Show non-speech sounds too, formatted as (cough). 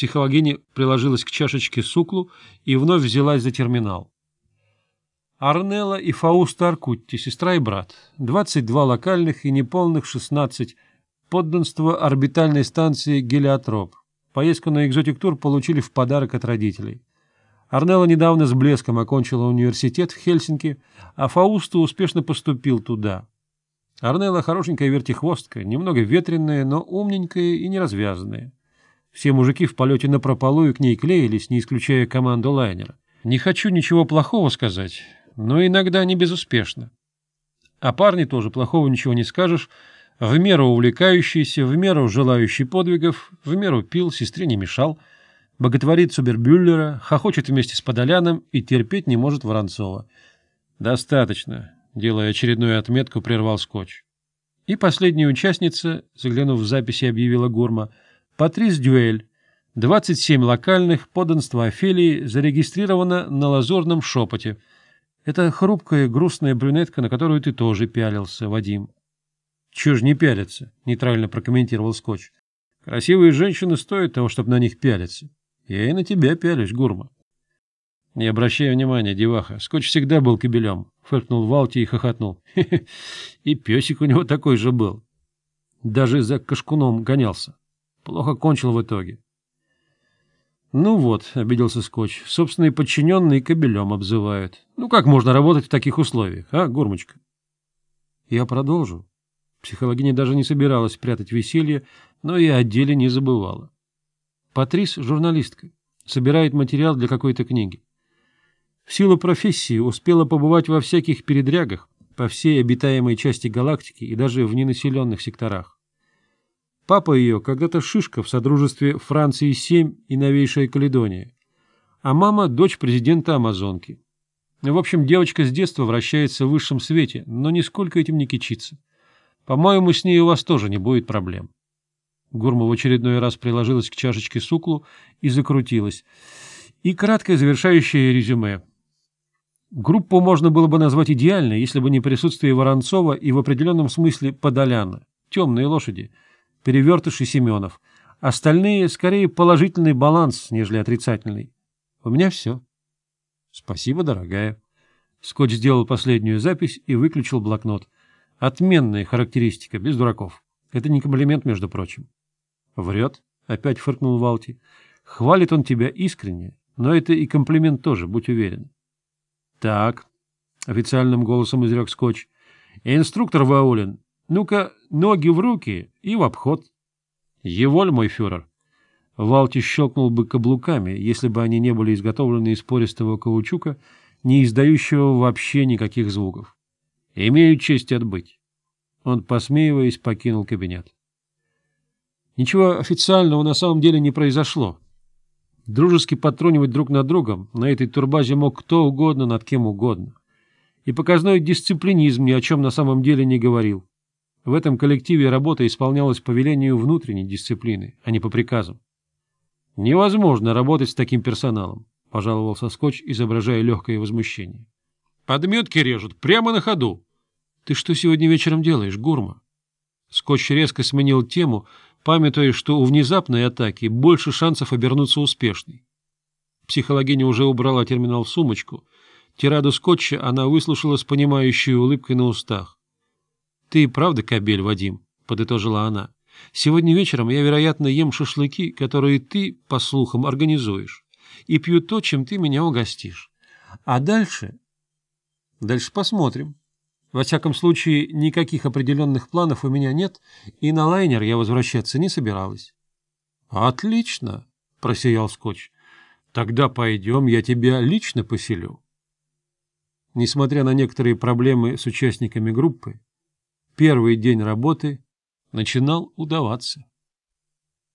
Психологиня приложилась к чашечке суклу и вновь взялась за терминал. Арнелла и Фауста Аркутти, сестра и брат, 22 локальных и неполных 16, подданство орбитальной станции «Гелиотроп». Поездку на экзотик-тур получили в подарок от родителей. Арнелла недавно с блеском окончила университет в Хельсинки, а Фауста успешно поступил туда. Арнелла хорошенькая вертихвостка, немного ветреная, но умненькая и неразвязанная. Все мужики в полете на прополую к ней клеились, не исключая команду лайнера. Не хочу ничего плохого сказать, но иногда не безуспешно. А парни тоже плохого ничего не скажешь. В меру увлекающийся, в меру желающий подвигов, в меру пил, сестре не мешал. Боготворит Субербюллера, хохочет вместе с Подоляном и терпеть не может Воронцова. «Достаточно», — делая очередную отметку, прервал скотч. И последняя участница, заглянув в записи, объявила Гурма — Патрис Дюэль. 27 локальных подданства Офелии зарегистрировано на лазурном шепоте. Это хрупкая грустная брюнетка, на которую ты тоже пялился, Вадим. — Чего ж не пялиться? — нейтрально прокомментировал Скотч. — Красивые женщины стоят того, чтобы на них пялиться. Я и на тебя пялюсь, Гурма. — Не обращай внимания, деваха. Скотч всегда был кобелем, — фыркнул Валти и хохотнул. (laughs) — И песик у него такой же был. Даже за кашкуном гонялся. Плохо кончил в итоге. Ну вот, — обиделся Скотч, — собственные подчиненные кобелем обзывают. Ну как можно работать в таких условиях, а, Гурмочка? Я продолжу. Психологиня даже не собиралась прятать веселье, но и о деле не забывала. Патрис — журналистка, собирает материал для какой-то книги. В силу профессии успела побывать во всяких передрягах по всей обитаемой части галактики и даже в ненаселенных секторах. Папа ее когда-то шишка в Содружестве Франции-7 и новейшая Каледония, а мама — дочь президента Амазонки. В общем, девочка с детства вращается в высшем свете, но нисколько этим не кичится. По-моему, с ней у вас тоже не будет проблем. Гурма в очередной раз приложилась к чашечке суклу и закрутилась. И краткое завершающее резюме. Группу можно было бы назвать идеальной, если бы не присутствие Воронцова и в определенном смысле Подоляна, темные лошади — Перевертыш и Семенов. Остальные скорее положительный баланс, нежели отрицательный. У меня все. — Спасибо, дорогая. Скотч сделал последнюю запись и выключил блокнот. Отменная характеристика, без дураков. Это не комплимент, между прочим. — Врет, — опять фыркнул Валти. — Хвалит он тебя искренне, но это и комплимент тоже, будь уверен. — Так, — официальным голосом изрек Скотч. — Инструктор Ваулин, ну-ка, ноги в руки и в обход. Еволь, мой фюрер. Валти щелкнул бы каблуками, если бы они не были изготовлены из пористого каучука, не издающего вообще никаких звуков. Имею честь отбыть. Он, посмеиваясь, покинул кабинет. Ничего официального на самом деле не произошло. Дружески подтрунивать друг над другом на этой турбазе мог кто угодно над кем угодно. И показной дисциплинизм ни о чем на самом деле не говорил. В этом коллективе работа исполнялась по велению внутренней дисциплины, а не по приказам. «Невозможно работать с таким персоналом», — пожаловался Скотч, изображая легкое возмущение. «Подметки режут прямо на ходу». «Ты что сегодня вечером делаешь, Гурма?» Скотч резко сменил тему, памятуя, что у внезапной атаки больше шансов обернуться успешной. Психологиня уже убрала терминал в сумочку. Тираду Скотча она выслушала с понимающей улыбкой на устах. «Ты и правда кобель, Вадим», — подытожила она. «Сегодня вечером я, вероятно, ем шашлыки, которые ты, по слухам, организуешь, и пью то, чем ты меня угостишь. А дальше...» «Дальше посмотрим. Во всяком случае, никаких определенных планов у меня нет, и на лайнер я возвращаться не собиралась». «Отлично», — просиял Скотч. «Тогда пойдем, я тебя лично поселю». Несмотря на некоторые проблемы с участниками группы, первый день работы начинал удаваться.